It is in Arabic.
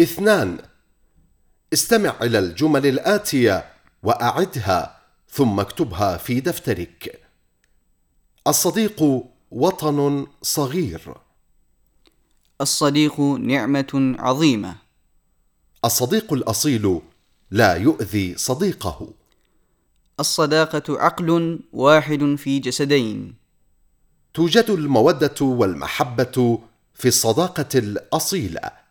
اثنان. استمع إلى الجمل الآتية وأعدها ثم اكتبها في دفترك. الصديق وطن صغير. الصديق نعمة عظيمة. الصديق الأصيل لا يؤذي صديقه. الصداقة عقل واحد في جسدين. توجد المودة والمحبة في الصداقة الأصيلة.